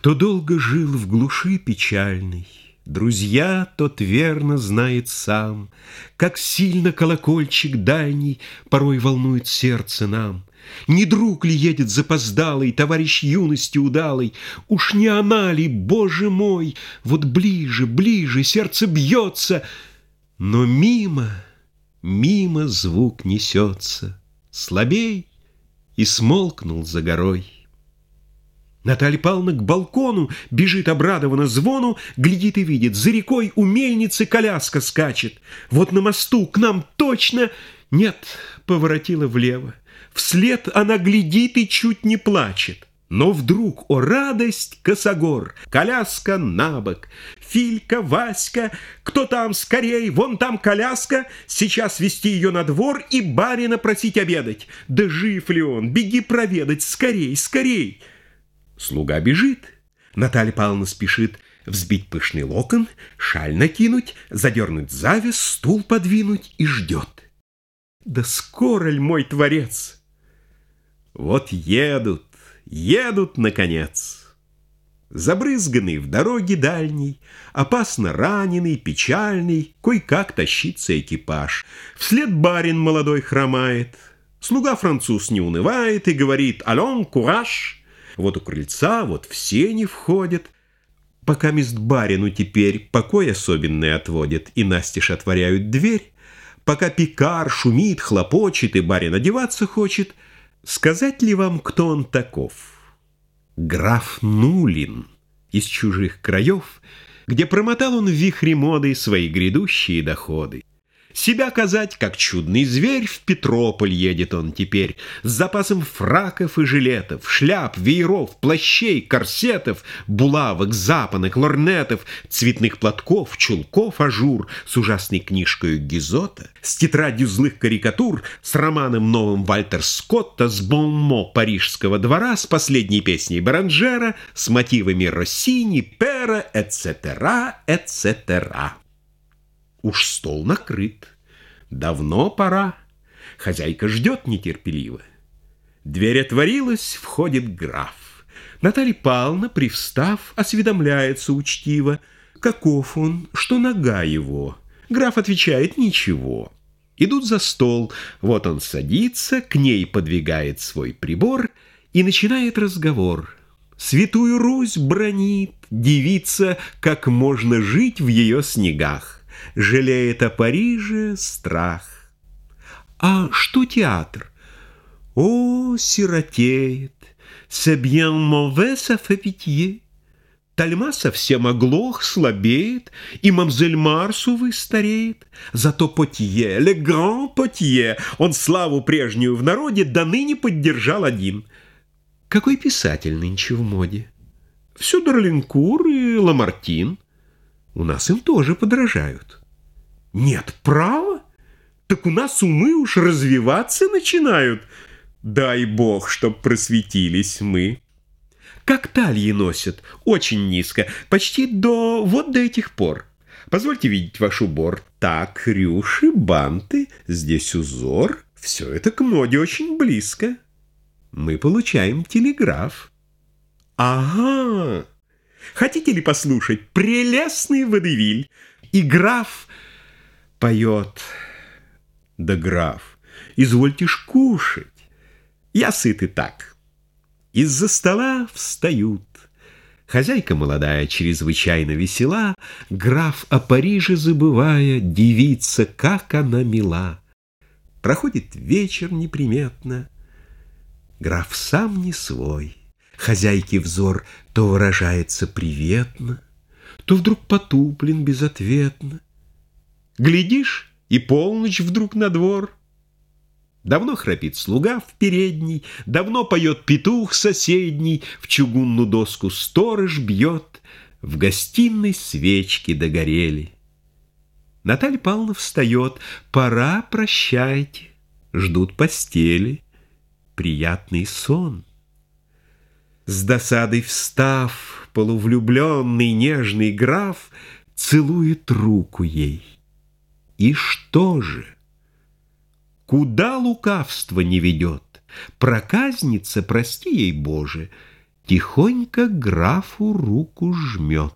Кто долго жил в глуши печальной, Друзья, тот верно знает сам, Как сильно колокольчик дальний Порой волнует сердце нам. Не друг ли едет запоздалый, Товарищ юности удалый? Уж не она ли, Боже мой? Вот ближе, ближе, сердце бьется, Но мимо, мимо звук несется, Слабей и смолкнул за горой. Наталья Павловна к балкону бежит обрадованно звону, глядит и видит, за рекой у мельницы коляска скачет. Вот на мосту к нам точно... Нет, поворотила влево. Вслед она глядит и чуть не плачет. Но вдруг, о радость, косогор, коляска на бок. Филька, Васька, кто там скорей, вон там коляска, сейчас вести ее на двор и барина просить обедать. Да жив ли он, беги проведать, скорей, скорей. Слуга бежит. Наталья Павловна спешит взбить пышный локон, шаль накинуть, задернуть завес, стул подвинуть и ждет. Да скоро ль мой творец? Вот едут, едут, наконец. Забрызганный в дороге дальней, Опасно раненый, печальный, Кой-как тащится экипаж. Вслед барин молодой хромает, Слуга француз не унывает И говорит «Алон, кураж!» Вот у крыльца, вот все не входят. Пока мест барину теперь покой особенный отводит И настежь отворяют дверь, Пока пикар шумит, хлопочет И барин одеваться хочет, Сказать ли вам, кто он таков? Граф Нулин из чужих краев, Где промотал он в вихре моды Свои грядущие доходы. Себя казать, как чудный зверь, в Петрополь едет он теперь, с запасом фраков и жилетов, шляп, вееров, плащей, корсетов, булавок, запонок, лорнетов, цветных платков, чулков, à jour, с ужасной книжкой Гизота, с тетрадью злых карикатур, с романом новым Вальтер Скотта, с bons-mots парижского двора, с последней песней Баранжера, с мотивами Россини, Пера, etc., etc. Уж стол накрыт. Давно пора. Хозяйка ждет нетерпеливо. Дверь отворилась, входит граф. Наталья Павловна, привстав, осведомляется учтиво. Каков он, что нога его? Граф отвечает «ничего». Идут за стол. Вот он садится, к ней подвигает свой прибор и начинает разговор. Святую Русь бронит, девица, как можно жить в ее снегах жалеет о Париже страх. А что театр? О, сиротеет, c'est bien mauvais, ça fait pitié. Тальма совсем оглох, слабеет, и мамзель Марсу стареет. Зато Потье, Ле Гран Потье, он славу прежнюю в народе до ныне поддержал один. Какой писатель нынче в моде? Все Дарлинкур и Ламартин. У нас им тоже подражают. Нет, право? Так у нас умы уж развиваться начинают. Дай бог, чтоб просветились мы. Как талии носят, очень низко, почти до вот до этих пор. Позвольте видеть ваш убор. Так, рюши, банты, здесь узор. Все это к моде очень близко. Мы получаем телеграф. Ага, Хотите ли послушать прелестный водевиль? И граф поет. Да граф, извольте ж кушать. Я сыт и так. Из-за стола встают. Хозяйка молодая чрезвычайно весела, Граф о Париже забывая, Девица, как она мила. Проходит вечер неприметно, Граф сам не свой. Хозяйки взор то выражается приветно, То вдруг потуплен безответно. Глядишь, и полночь вдруг на двор. Давно храпит слуга в передней, Давно поет петух соседний, В чугунную доску сторож бьет, В гостиной свечки догорели. Наталья Павловна встает, Пора, прощайте, ждут постели, Приятный сон. С досадой встав, полувлюбленный нежный граф Целует руку ей. И что же? Куда лукавство не ведет? Проказница, прости ей, Боже, Тихонько графу руку жмет.